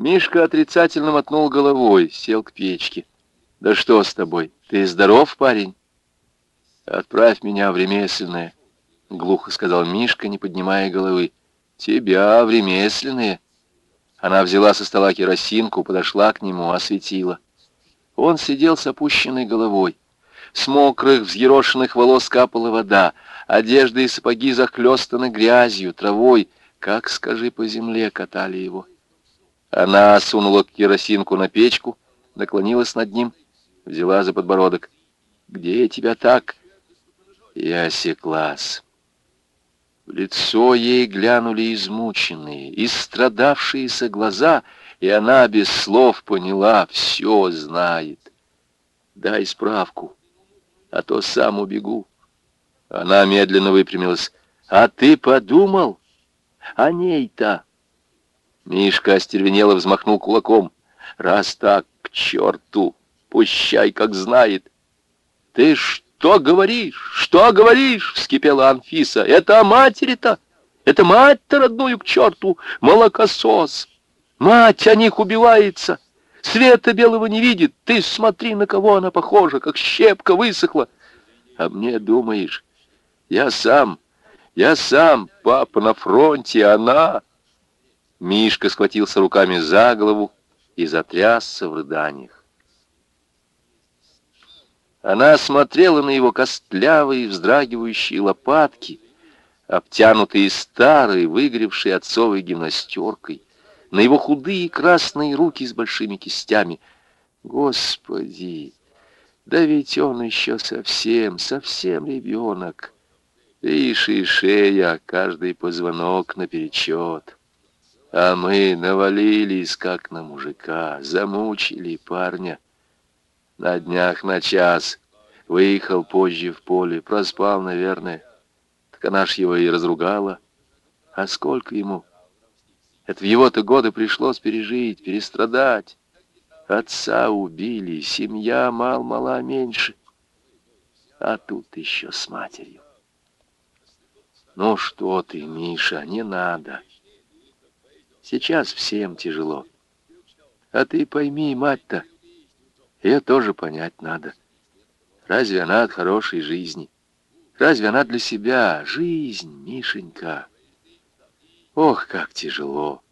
Мишка отрицательно мотнул головой, сел к печке. «Да что с тобой? Ты здоров, парень?» «Отправь меня в ремесленное», — глухо сказал Мишка, не поднимая головы. «Тебя в ремесленное». Она взяла со стола керосинку, подошла к нему, осветила. Он сидел с опущенной головой. С мокрых, взъерошенных волос капала вода. Одежда и сапоги захлестаны грязью, травой. Как, скажи, по земле катали его. Она сунула керосинку на печку, наклонилась над ним, взяла за подбородок. «Где я тебя так?» Я осеклась. В лицо ей глянули измученные, истрадавшиеся глаза, и она без слов поняла, все знает. «Дай справку, а то сам убегу». Она медленно выпрямилась. «А ты подумал о ней-то?» Мишка остервенело взмахнул кулаком. «Раз так, к черту, пущай, как знает». «Ты что говоришь? Что говоришь?» — вскипела Анфиса. «Это матери-то! Это мать-то родную к черту! Молокосос! Мать о них убивается! Света белого не видит! Ты смотри, на кого она похожа, как щепка высохла! А мне думаешь, я сам, я сам, папа на фронте, она...» Мишка схватился руками за голову и затрясся в рыданиях. Она смотрела на его костлявые, вздрагивающие лопатки, обтянутые старой, выгоревшей отцовой гимнастеркой, на его худые красные руки с большими кистями. Господи, да ведь он еще совсем, совсем ребенок. Ишь и шея, каждый позвонок наперечет. А мы навалились, как на мужика, замучили парня. На днях на час выехал позже в поле, проспал, наверное. Так она ж его и разругала. А сколько ему? Это в его-то годы пришлось пережить, перестрадать. Отца убили, семья мал-мала меньше. А тут еще с матерью. Ну что ты, Миша, не надо. Сейчас всем тяжело. А ты пойми, мать-то, ее тоже понять надо. Разве она от хорошей жизни? Разве она для себя? Жизнь, Мишенька. Ох, как тяжело.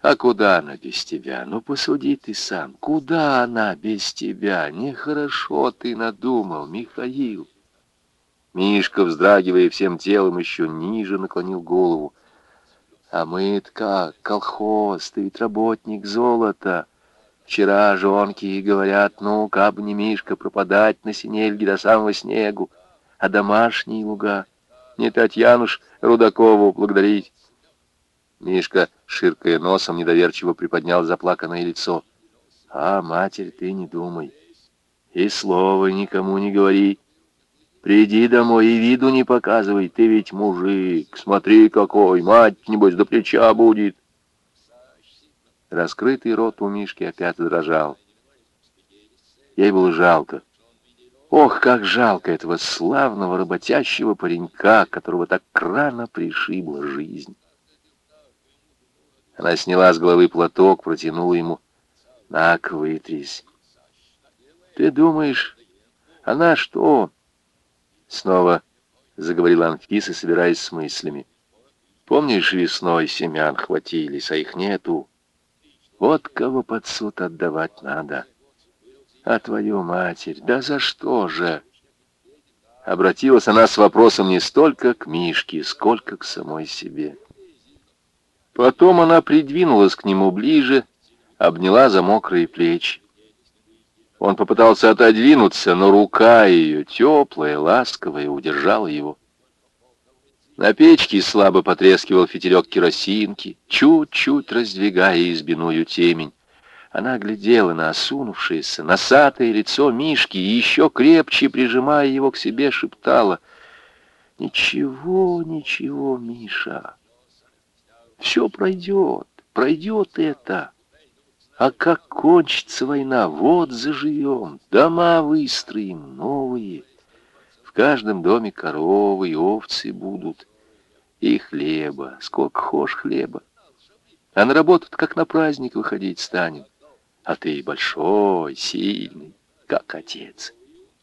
А куда она без тебя? Ну, посуди ты сам. Куда она без тебя? Нехорошо ты надумал, Михаил. Мишка, вздрагивая всем телом, еще ниже наклонил голову. А мы-то как, колхоз, ты ведь работник золота. Вчера жонки говорят, ну, каб не Мишка пропадать на синельге до самого снегу, а домашние луга, не Татьянуш Рудакову благодарить. Мишка, ширкая носом, недоверчиво приподнял заплаканное лицо. «А, матерь, ты не думай, и слова никому не говори». Приди домой и виду не показывай, ты ведь мужик, смотри какой, мать, небось, до плеча будет. Раскрытый рот у Мишки опять дрожал. Ей было жалко. Ох, как жалко этого славного работящего паренька, которого так рано пришибла жизнь. Она сняла с головы платок, протянула ему. «На-ка, вытрись». «Ты думаешь, она что?» Снова заговорила Анфиса, собираясь с мыслями. Помнишь, весной семян хватились, а их нету? Вот кого под суд отдавать надо. А твою матерь, да за что же? Обратилась она с вопросом не столько к Мишке, сколько к самой себе. Потом она придвинулась к нему ближе, обняла за мокрые плечи. Он попытался отодвинуться, но рука ее, теплая, ласковая, удержала его. На печке слабо потрескивал фитилек керосинки, чуть-чуть раздвигая избиную темень. Она глядела на осунувшееся, носатое лицо Мишки и еще крепче, прижимая его к себе, шептала «Ничего, ничего, Миша, все пройдет, пройдет это». А как кончится война, вот заживем, дома выстроим новые. В каждом доме коровы и овцы будут, и хлеба, сколько хошь хлеба. А на работу как на праздник выходить станем. А ты большой, сильный, как отец.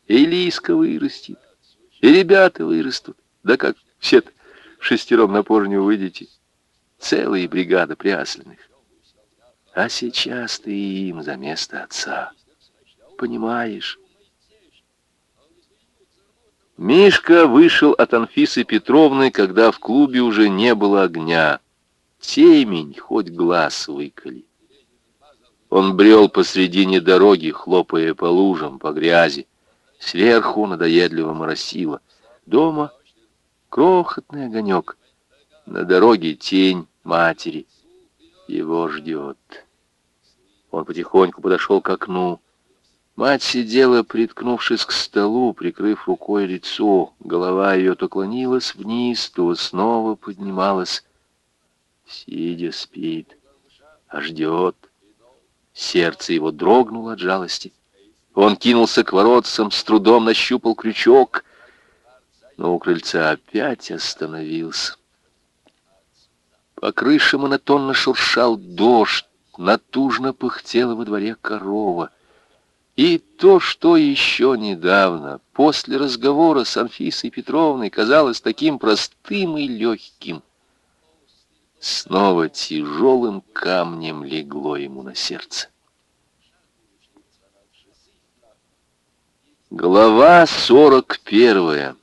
И Лиска вырастет, и ребята вырастут. Да как все-то шестером на порню выйдете. Целые бригады прясленных. А сейчас ты им за место отца. Понимаешь? Мишка вышел от Анфисы Петровны, когда в клубе уже не было огня. Темень, хоть глаз выколи. Он брел посредине дороги, хлопая по лужам, по грязи. Сверху надоедливо моросило. Дома крохотный огонек. На дороге тень матери. Его ждет. Он потихоньку подошел к окну. Мать сидела, приткнувшись к столу, прикрыв рукой лицо. Голова ее то клонилась вниз, то снова поднималась. Сидя спит, а ждет. Сердце его дрогнуло от жалости. Он кинулся к воротцам, с трудом нащупал крючок, но у крыльца опять остановился. По крыше монотонно шуршал дождь, натужно пыхтела во дворе корова. И то, что еще недавно, после разговора с Анфисой Петровной, казалось таким простым и легким, снова тяжелым камнем легло ему на сердце. Глава сорок первая.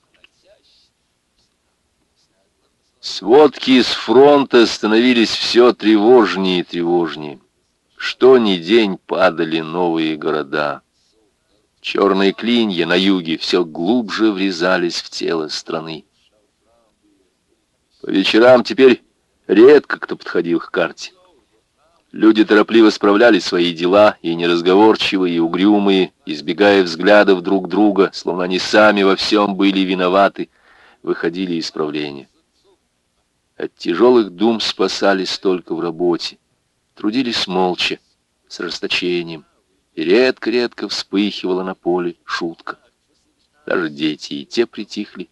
Сводки с фронта становились все тревожнее и тревожнее. Что ни день падали новые города. Черные клинья на юге все глубже врезались в тело страны. По вечерам теперь редко кто подходил к карте. Люди торопливо справляли свои дела, и неразговорчивые, и угрюмые, избегая взглядов друг друга, словно они сами во всем были виноваты, выходили из правления. От тяжелых дум спасались только в работе. Трудились молча, с расточением. И редко-редко вспыхивала на поле шутка. Даже дети и те притихли.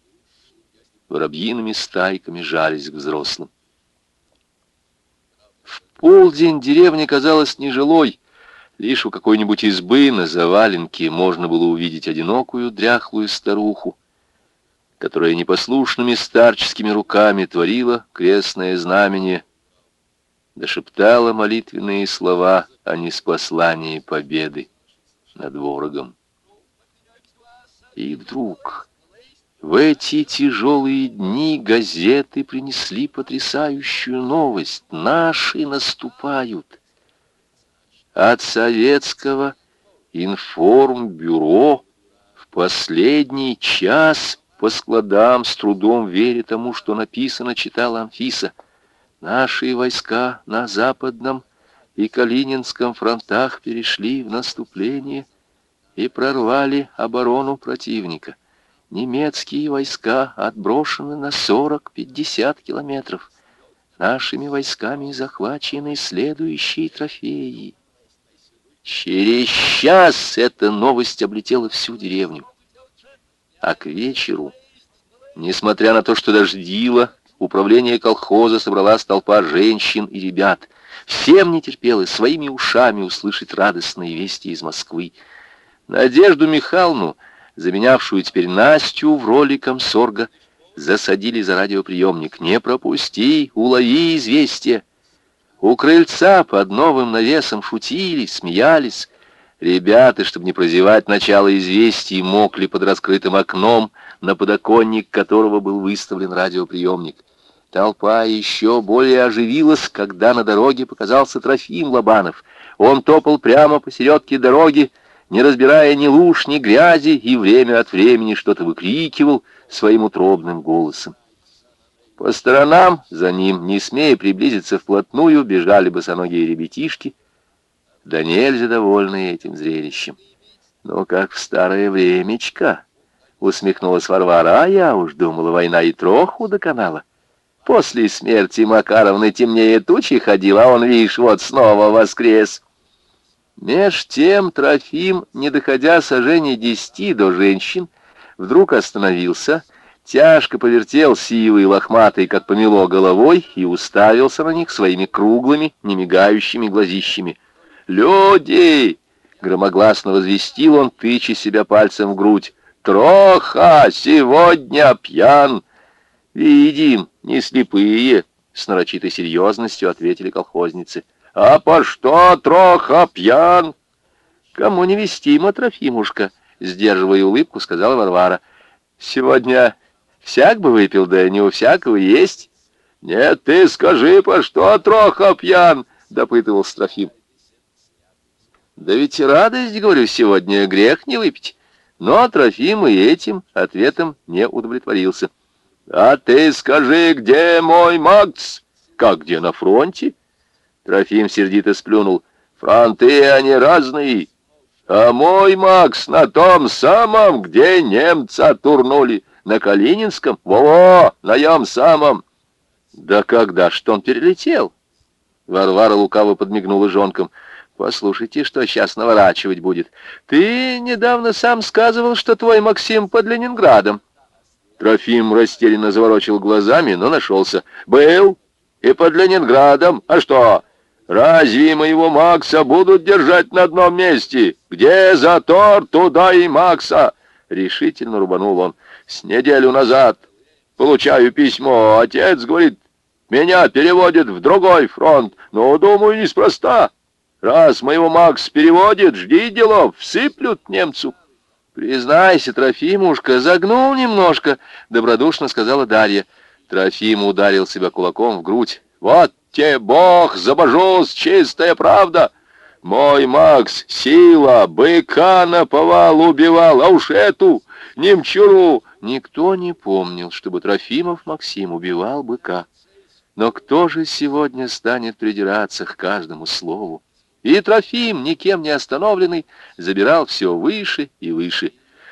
Воробьиными стайками жались к взрослым. В полдень деревня казалась нежилой. Лишь у какой-нибудь избы на заваленке можно было увидеть одинокую дряхлую старуху, которая непослушными старческими руками творила крестное знамение, дошептала молитвенные слова о неспослании победы над ворогом. И вдруг в эти тяжелые дни газеты принесли потрясающую новость. Наши наступают. От советского информбюро в последний час по складам, с трудом веря тому, что написано, читала Анфиса. Наши войска на Западном и Калининском фронтах перешли в наступление и прорвали оборону противника. Немецкие войска отброшены на 40-50 километров. Нашими войсками захвачены следующие трофеи. Через час эта новость облетела всю деревню. А к вечеру, несмотря на то, что дождило, управление колхоза собрала толпа женщин и ребят. Всем не терпелось своими ушами услышать радостные вести из Москвы. Надежду Михайловну, заменявшую теперь Настю в роли комсорга, засадили за радиоприемник. «Не пропусти, улови известие!» У крыльца под новым навесом шутили, смеялись, Ребята, чтобы не прозевать начало известий, мокли под раскрытым окном, на подоконник которого был выставлен радиоприемник. Толпа еще более оживилась, когда на дороге показался Трофим Лобанов. Он топал прямо посередке дороги, не разбирая ни луж, ни грязи, и время от времени что-то выкрикивал своим утробным голосом. По сторонам за ним, не смея приблизиться вплотную, бежали босоногие ребятишки, да нельзя довольны этим зрелищем. «Ну, как в старое времечко», — усмехнулась Варвара, «а я уж думала, война и троху доконала. После смерти Макаровны темнее тучи ходил, а он, видишь, вот снова воскрес». Меж тем Трофим, не доходя сожжения десяти до женщин, вдруг остановился, тяжко повертел силой лохматой, как помело головой, и уставился на них своими круглыми, немигающими глазищами. «Люди!» — громогласно возвестил он, тыча себя пальцем в грудь. «Троха сегодня пьян!» «Видим, не слепые!» — с нарочитой серьезностью ответили колхозницы. «А по что Троха пьян?» «Кому не вестимо, Трофимушка?» — сдерживая улыбку, сказала Варвара. «Сегодня всяк бы выпил, да не у всякого есть». «Нет, ты скажи, по что Троха пьян?» — допытывался Трофим. Да ведь радость, говорю, сегодня грех не выпить. Но Трофим и этим ответом не удовлетворился. «А ты скажи, где мой Макс?» «Как где, на фронте?» Трофим сердито сплюнул. «Фронты они разные, а мой Макс на том самом, где немца турнули, на Калининском, во-во, на ям самом». «Да когда что он перелетел?» Варвара лукаво подмигнула жонкам. Послушайте, что сейчас наворачивать будет. Ты недавно сам сказывал, что твой Максим под Ленинградом. Трофим растерянно заворочил глазами, но нашелся. Был и под Ленинградом. А что? Разве моего Макса будут держать на одном месте? Где затор, туда и Макса. Решительно рубанул он. С неделю назад получаю письмо. Отец говорит, меня переводят в другой фронт. Но, думаю, неспроста. Раз моего Макс переводит, жди делов, всыплют немцу. Признайся, Трофимушка, загнул немножко, добродушно сказала Дарья. Трофим ударил себя кулаком в грудь. Вот те бог, забожусь, чистая правда. Мой Макс, сила, быка наповал, убивал, а уж эту, немчуру. Никто не помнил, чтобы Трофимов Максим убивал быка. Но кто же сегодня станет придираться к каждому слову? И Трофим, никем не остановленный, забирал все выше и выше.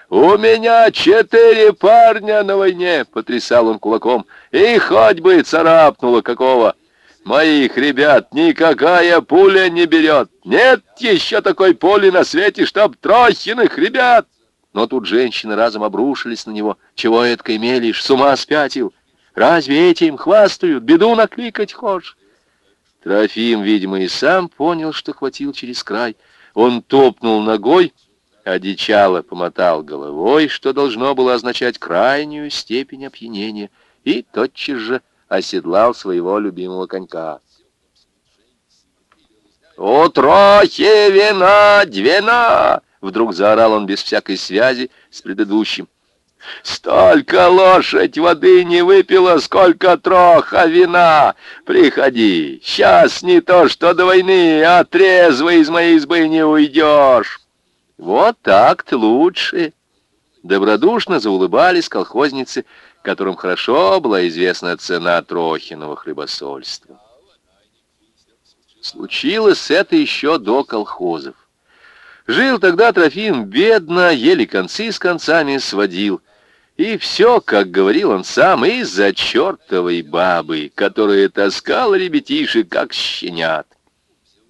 «У меня четыре парня на войне!» — потрясал он кулаком. «И хоть бы царапнуло какого! Моих ребят никакая пуля не берет! Нет еще такой пули на свете, чтоб Трохиных ребят!» Но тут женщины разом обрушились на него. «Чего это мелешь? С ума спятил? Разве этим хвастают? Беду накликать хочешь?» Трофим, видимо, и сам понял, что хватил через край. Он топнул ногой, одичало помотал головой, что должно было означать крайнюю степень опьянения, и тотчас же оседлал своего любимого конька. «У трохи вина, двина!» — вдруг заорал он без всякой связи с предыдущим. Столько лошадь воды не выпила, сколько троха вина. Приходи, сейчас не то что до войны, а трезво из моей избы не уйдешь. Вот так-то лучше. Добродушно заулыбались колхозницы, которым хорошо была известна цена Трохиного хлебосольства. Случилось это еще до колхозов. Жил тогда Трофим бедно, еле концы с концами сводил — и все, как говорил он сам, из-за чертовой бабы, которая таскала ребятишек, как щенят.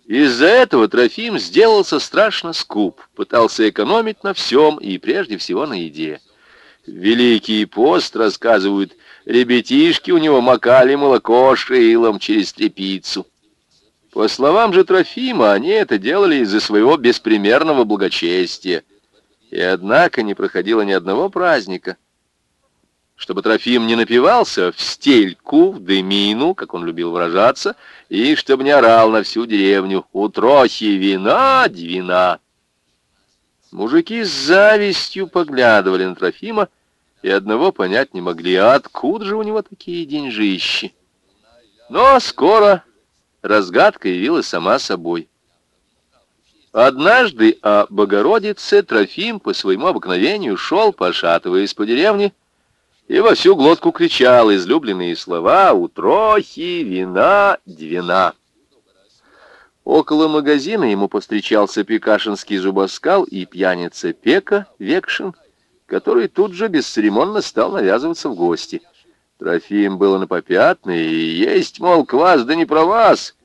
Из-за этого Трофим сделался страшно скуп, пытался экономить на всем и прежде всего на еде. Великий пост, рассказывают, ребятишки у него макали молоко шейлом через трепицу. По словам же Трофима, они это делали из-за своего беспримерного благочестия. И однако не проходило ни одного праздника — чтобы Трофим не напивался в стельку, в дымину, как он любил выражаться, и чтобы не орал на всю деревню «У Трохи вина, двина!». Мужики с завистью поглядывали на Трофима и одного понять не могли, а откуда же у него такие деньжищи. Но скоро разгадка явилась сама собой. Однажды о Богородице Трофим по своему обыкновению шел, пошатываясь по деревне, и во всю глотку кричал излюбленные слова «У трохи вина двина». Около магазина ему повстречался пекашинский зубоскал и пьяница Пека Векшин, который тут же бесцеремонно стал навязываться в гости. Трофим было на попятный, и есть, мол, квас, да не про вас.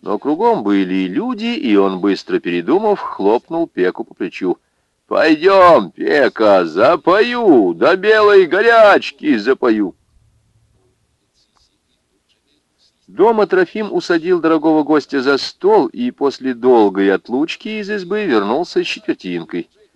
Но кругом были люди, и он, быстро передумав, хлопнул Пеку по плечу. Пойдем, Пека, запою, до белой горячки запою. Дома Трофим усадил дорогого гостя за стол и после долгой отлучки из избы вернулся с четвертинкой —